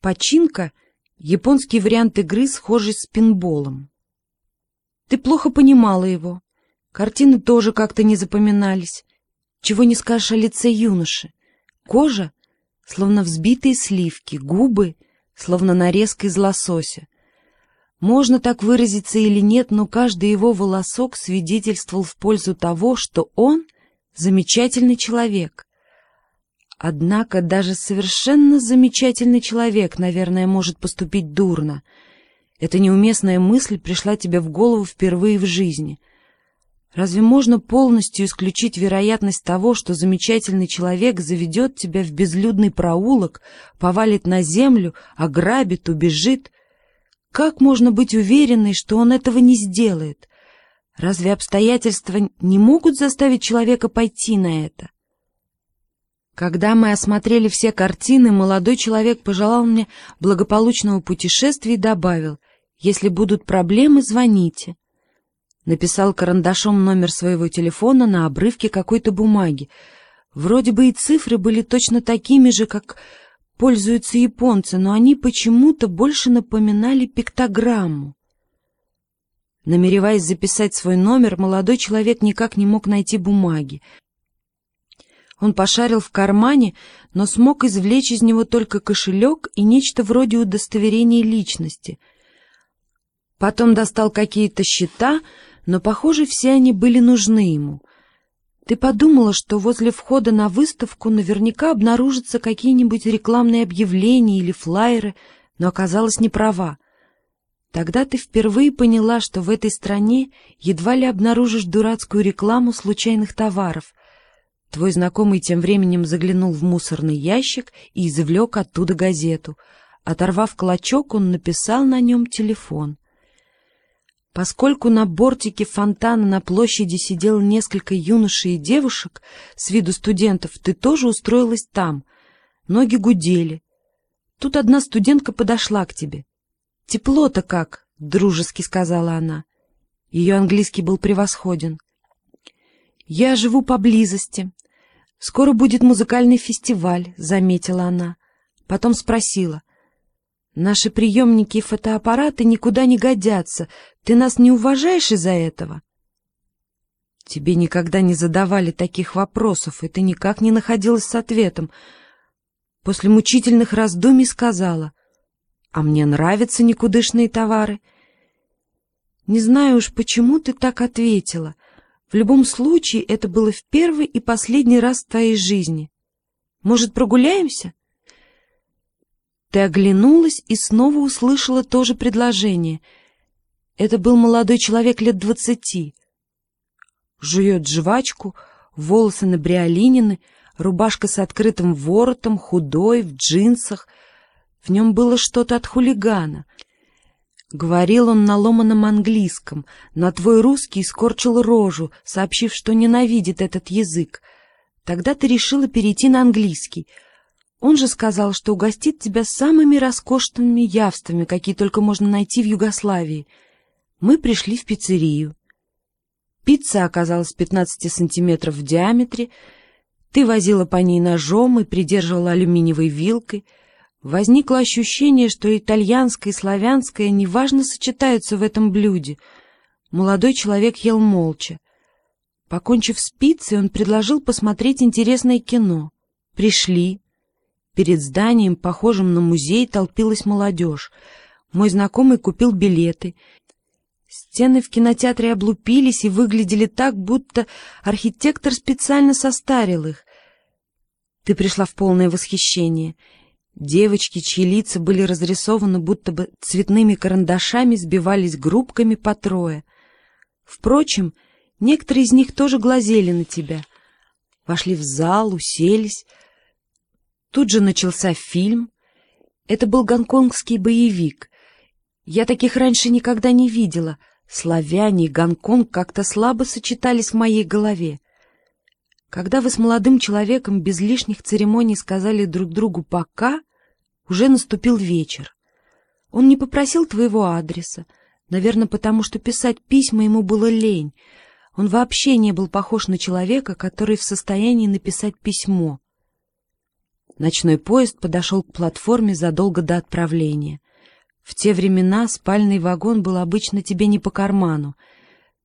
Починка — японский вариант игры, схожий с пинболом. Ты плохо понимала его. Картины тоже как-то не запоминались. Чего не скажешь о лице юноши. Кожа, словно взбитые сливки, губы, словно нарезка из лосося. Можно так выразиться или нет, но каждый его волосок свидетельствовал в пользу того, что он замечательный человек. Однако даже совершенно замечательный человек, наверное, может поступить дурно. Эта неуместная мысль пришла тебе в голову впервые в жизни. Разве можно полностью исключить вероятность того, что замечательный человек заведет тебя в безлюдный проулок, повалит на землю, ограбит, убежит? Как можно быть уверенной, что он этого не сделает? Разве обстоятельства не могут заставить человека пойти на это? Когда мы осмотрели все картины, молодой человек пожелал мне благополучного путешествия и добавил, «Если будут проблемы, звоните». Написал карандашом номер своего телефона на обрывке какой-то бумаги. Вроде бы и цифры были точно такими же, как пользуются японцы, но они почему-то больше напоминали пиктограмму. Намереваясь записать свой номер, молодой человек никак не мог найти бумаги. Он пошарил в кармане, но смог извлечь из него только кошелек и нечто вроде удостоверения личности. Потом достал какие-то счета, но, похоже, все они были нужны ему. Ты подумала, что возле входа на выставку наверняка обнаружатся какие-нибудь рекламные объявления или флаеры, но оказалась неправа. Тогда ты впервые поняла, что в этой стране едва ли обнаружишь дурацкую рекламу случайных товаров, Твой знакомый тем временем заглянул в мусорный ящик и извлек оттуда газету. Оторвав клочок, он написал на нем телефон. Поскольку на бортике фонтана на площади сидело несколько юношей и девушек, с виду студентов, ты тоже устроилась там. Ноги гудели. Тут одна студентка подошла к тебе. «Тепло-то как!» — дружески сказала она. Ее английский был превосходен. «Я живу поблизости. Скоро будет музыкальный фестиваль», — заметила она. Потом спросила. «Наши приемники и фотоаппараты никуда не годятся. Ты нас не уважаешь из-за этого?» «Тебе никогда не задавали таких вопросов, и ты никак не находилась с ответом». После мучительных раздумий сказала. «А мне нравятся никудышные товары». «Не знаю уж, почему ты так ответила». В любом случае, это было в первый и последний раз в твоей жизни. Может, прогуляемся? Ты оглянулась и снова услышала то же предложение. Это был молодой человек лет двадцати. Жует жвачку, волосы набриолинены, рубашка с открытым воротом, худой, в джинсах. В нем было что-то от хулигана — Говорил он на ломаном английском, на твой русский скорчил рожу, сообщив, что ненавидит этот язык. Тогда ты решила перейти на английский. Он же сказал, что угостит тебя самыми роскошными явствами, какие только можно найти в Югославии. Мы пришли в пиццерию. Пицца оказалась 15 сантиметров в диаметре. Ты возила по ней ножом и придерживала алюминиевой вилкой — Возникло ощущение, что итальянское и славянское неважно сочетаются в этом блюде. Молодой человек ел молча. Покончив с пиццей, он предложил посмотреть интересное кино. Пришли. Перед зданием, похожим на музей, толпилась молодежь. Мой знакомый купил билеты. Стены в кинотеатре облупились и выглядели так, будто архитектор специально состарил их. Ты пришла в полное восхищение — Девочки, чьи лица были разрисованы будто бы цветными карандашами, сбивались группками по трое. Впрочем, некоторые из них тоже глазели на тебя. Вошли в зал, уселись. Тут же начался фильм. Это был гонконгский боевик. Я таких раньше никогда не видела. Славяне и Гонконг как-то слабо сочетались в моей голове. Когда вы с молодым человеком без лишних церемоний сказали друг другу «пока», уже наступил вечер. Он не попросил твоего адреса, наверное, потому что писать письма ему было лень. Он вообще не был похож на человека, который в состоянии написать письмо. Ночной поезд подошел к платформе задолго до отправления. В те времена спальный вагон был обычно тебе не по карману.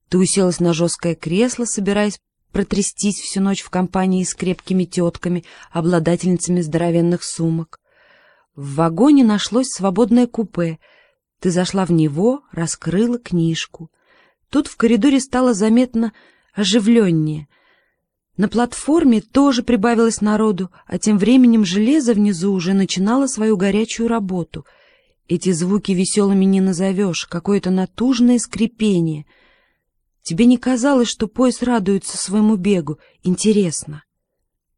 Ты уселась на жесткое кресло, собираясь протрястись всю ночь в компании с крепкими тетками, обладательницами здоровенных сумок. В вагоне нашлось свободное купе. Ты зашла в него, раскрыла книжку. Тут в коридоре стало заметно оживленнее. На платформе тоже прибавилось народу, а тем временем железо внизу уже начинало свою горячую работу. Эти звуки веселыми не назовешь, какое-то натужное скрипение — Тебе не казалось, что поезд радуется своему бегу? Интересно.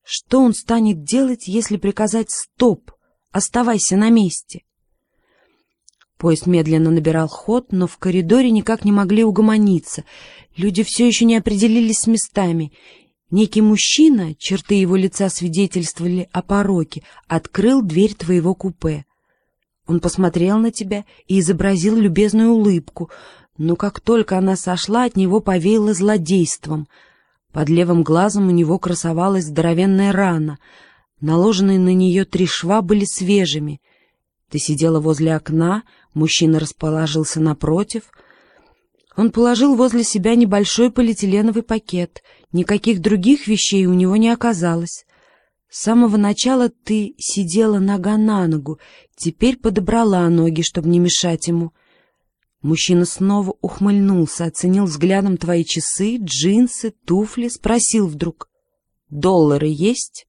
Что он станет делать, если приказать «стоп», «оставайся на месте»? Поезд медленно набирал ход, но в коридоре никак не могли угомониться. Люди все еще не определились с местами. Некий мужчина, черты его лица свидетельствовали о пороке, открыл дверь твоего купе. Он посмотрел на тебя и изобразил любезную улыбку, но как только она сошла, от него повеяло злодейством. Под левым глазом у него красовалась здоровенная рана. Наложенные на нее три шва были свежими. Ты сидела возле окна, мужчина расположился напротив. Он положил возле себя небольшой полиэтиленовый пакет. Никаких других вещей у него не оказалось. С самого начала ты сидела нога на ногу, теперь подобрала ноги, чтобы не мешать ему — Мужчина снова ухмыльнулся, оценил взглядом твои часы, джинсы, туфли, спросил вдруг, «Доллары есть?»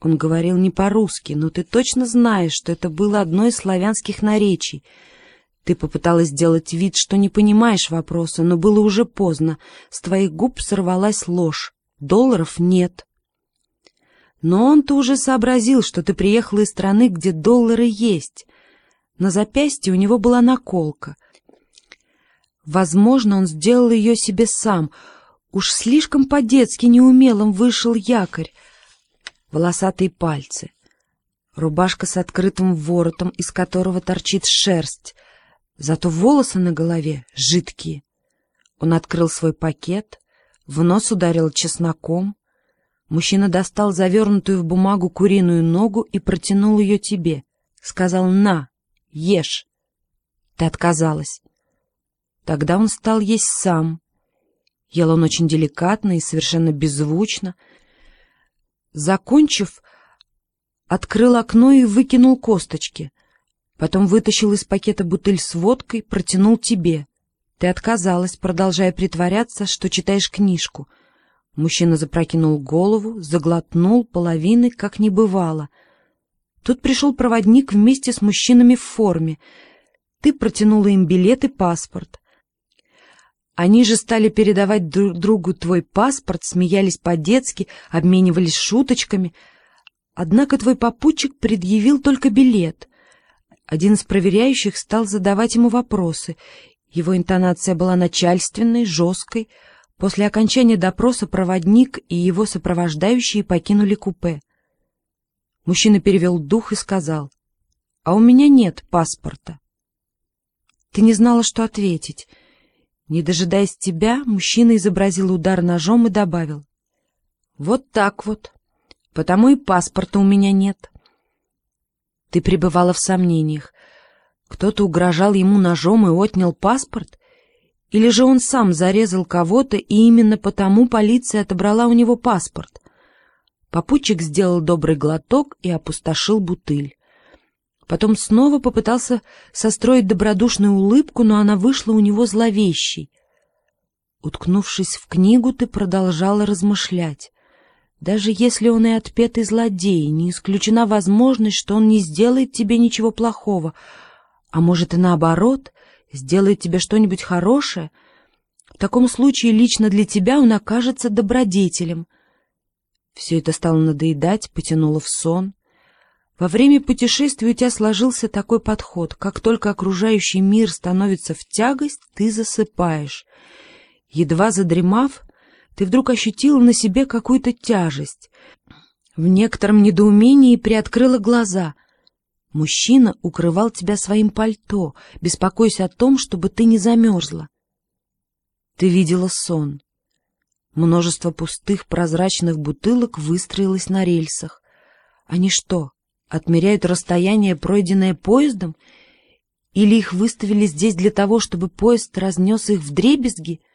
Он говорил не по-русски, но ты точно знаешь, что это было одно из славянских наречий. Ты попыталась сделать вид, что не понимаешь вопроса, но было уже поздно. С твоих губ сорвалась ложь. Долларов нет. Но он-то уже сообразил, что ты приехала из страны, где доллары есть. На запястье у него была наколка. Возможно, он сделал ее себе сам. Уж слишком по-детски неумелым вышел якорь. Волосатые пальцы. Рубашка с открытым воротом, из которого торчит шерсть. Зато волосы на голове жидкие. Он открыл свой пакет, в нос ударил чесноком. Мужчина достал завернутую в бумагу куриную ногу и протянул ее тебе. Сказал «на». Ешь. Ты отказалась. Тогда он стал есть сам. Ел он очень деликатно и совершенно беззвучно. Закончив, открыл окно и выкинул косточки. Потом вытащил из пакета бутыль с водкой, протянул тебе. Ты отказалась, продолжая притворяться, что читаешь книжку. Мужчина запрокинул голову, заглотнул половины, как не бывало — Тут пришел проводник вместе с мужчинами в форме. Ты протянула им билет и паспорт. Они же стали передавать друг другу твой паспорт, смеялись по-детски, обменивались шуточками. Однако твой попутчик предъявил только билет. Один из проверяющих стал задавать ему вопросы. Его интонация была начальственной, жесткой. После окончания допроса проводник и его сопровождающие покинули купе. Мужчина перевел дух и сказал, «А у меня нет паспорта». Ты не знала, что ответить. Не дожидаясь тебя, мужчина изобразил удар ножом и добавил, «Вот так вот, потому и паспорта у меня нет». Ты пребывала в сомнениях. Кто-то угрожал ему ножом и отнял паспорт? Или же он сам зарезал кого-то, и именно потому полиция отобрала у него паспорт? Попутчик сделал добрый глоток и опустошил бутыль. Потом снова попытался состроить добродушную улыбку, но она вышла у него зловещей. Уткнувшись в книгу, ты продолжала размышлять. Даже если он и отпетый злодей, не исключена возможность, что он не сделает тебе ничего плохого, а может и наоборот, сделает тебе что-нибудь хорошее. В таком случае лично для тебя он окажется добродетелем — все это стало надоедать, потянуло в сон. Во время путешествия у тебя сложился такой подход. Как только окружающий мир становится в тягость, ты засыпаешь. Едва задремав, ты вдруг ощутила на себе какую-то тяжесть. В некотором недоумении приоткрыла глаза. Мужчина укрывал тебя своим пальто, беспокойся о том, чтобы ты не замерзла. Ты видела сон. Множество пустых прозрачных бутылок выстроилось на рельсах. Они что, отмеряют расстояние, пройденное поездом? Или их выставили здесь для того, чтобы поезд разнес их в дребезги?